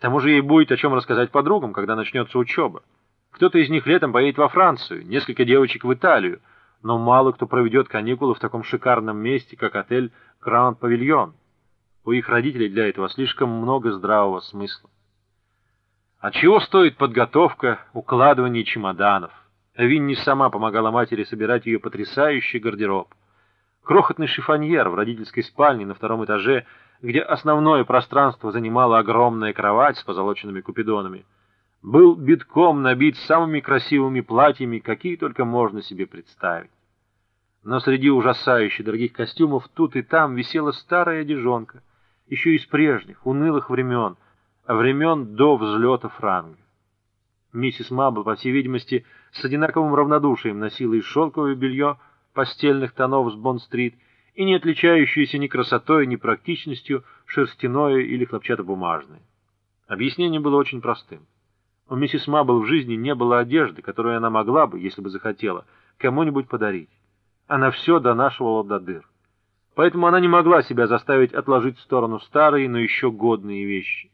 К тому же ей будет о чем рассказать подругам, когда начнется учеба. Кто-то из них летом поедет во Францию, несколько девочек в Италию, но мало кто проведет каникулы в таком шикарном месте, как отель Гранд Павильон. У их родителей для этого слишком много здравого смысла. А чего стоит подготовка, укладывание чемоданов? Винни сама помогала матери собирать ее потрясающий гардероб. Крохотный шифоньер в родительской спальне на втором этаже, где основное пространство занимала огромная кровать с позолоченными купидонами, был битком набит самыми красивыми платьями, какие только можно себе представить. Но среди ужасающе дорогих костюмов тут и там висела старая одежонка, еще из прежних, унылых времен, времен до взлета франга. Миссис Мабл, по всей видимости, с одинаковым равнодушием носила и шелковое белье постельных тонов с Бонд-стрит, и не отличающееся ни красотой, ни практичностью шерстяное или хлопчатобумажное. Объяснение было очень простым. У миссис Мабл в жизни не было одежды, которую она могла бы, если бы захотела, кому-нибудь подарить. Она все донашивала до дыр. Поэтому она не могла себя заставить отложить в сторону старые, но еще годные вещи.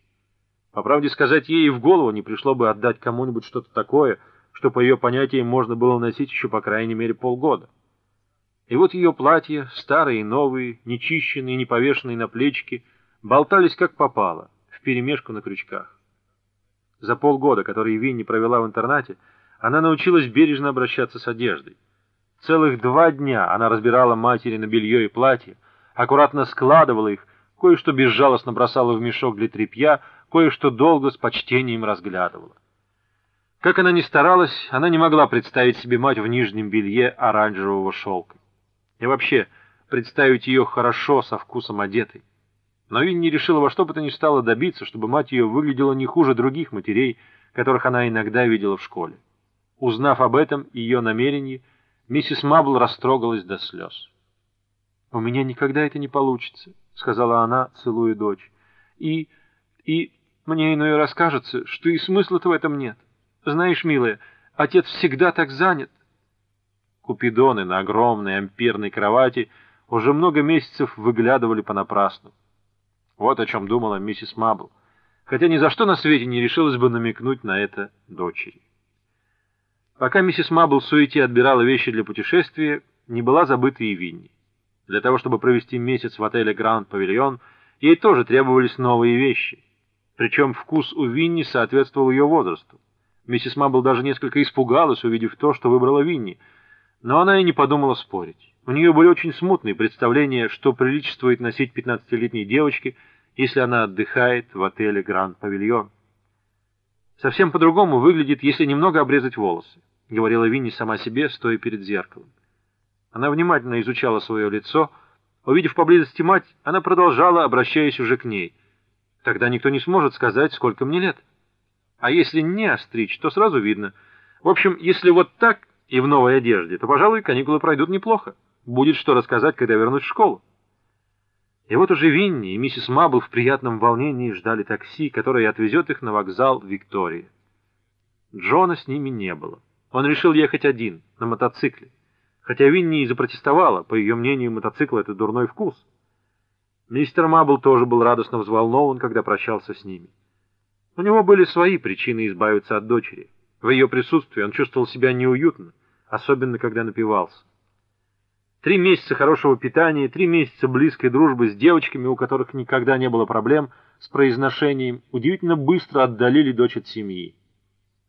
По правде сказать, ей и в голову не пришло бы отдать кому-нибудь что-то такое, что по ее понятиям можно было носить еще по крайней мере полгода. И вот ее платья, старые и новые, нечищенные не повешенные на плечики, болтались как попало, вперемешку на крючках. За полгода, которые Винни провела в интернате, она научилась бережно обращаться с одеждой. Целых два дня она разбирала матери на белье и платье, аккуратно складывала их, кое-что безжалостно бросала в мешок для тряпья, кое-что долго с почтением разглядывала. Как она ни старалась, она не могла представить себе мать в нижнем белье оранжевого шелка. И вообще, представить ее хорошо, со вкусом одетой. Но Винни решила во что бы то ни стало добиться, чтобы мать ее выглядела не хуже других матерей, которых она иногда видела в школе. Узнав об этом и ее намерении, миссис Мабл растрогалась до слез. «У меня никогда это не получится», — сказала она, целуя дочь. «И... и мне иной раз кажется, что и смысла-то в этом нет. Знаешь, милая, отец всегда так занят». Купидоны на огромной ампирной кровати уже много месяцев выглядывали понапрасну. Вот о чем думала миссис Мабл, хотя ни за что на свете не решилась бы намекнуть на это дочери. Пока миссис Мабл в суете отбирала вещи для путешествия, не была забыта и Винни. Для того, чтобы провести месяц в отеле Гранд Павильон, ей тоже требовались новые вещи. Причем вкус у Винни соответствовал ее возрасту. Миссис Мабл даже несколько испугалась, увидев то, что выбрала Винни, но она и не подумала спорить. У нее были очень смутные представления, что приличествует носить 15-летней девочке, если она отдыхает в отеле Гранд Павильон. Совсем по-другому выглядит, если немного обрезать волосы, говорила Винни сама себе, стоя перед зеркалом. Она внимательно изучала свое лицо. Увидев поблизости мать, она продолжала, обращаясь уже к ней. Тогда никто не сможет сказать, сколько мне лет. А если не остричь, то сразу видно. В общем, если вот так и в новой одежде, то, пожалуй, каникулы пройдут неплохо. Будет что рассказать, когда вернусь в школу. И вот уже Винни и миссис Мабл в приятном волнении ждали такси, которое отвезет их на вокзал Виктории. Джона с ними не было. Он решил ехать один, на мотоцикле. Хотя Винни и запротестовала, по ее мнению, мотоцикл — это дурной вкус. Мистер Мабл тоже был радостно взволнован, когда прощался с ними. У него были свои причины избавиться от дочери. В ее присутствии он чувствовал себя неуютно, особенно когда напивался. Три месяца хорошего питания, три месяца близкой дружбы с девочками, у которых никогда не было проблем с произношением, удивительно быстро отдалили дочь от семьи.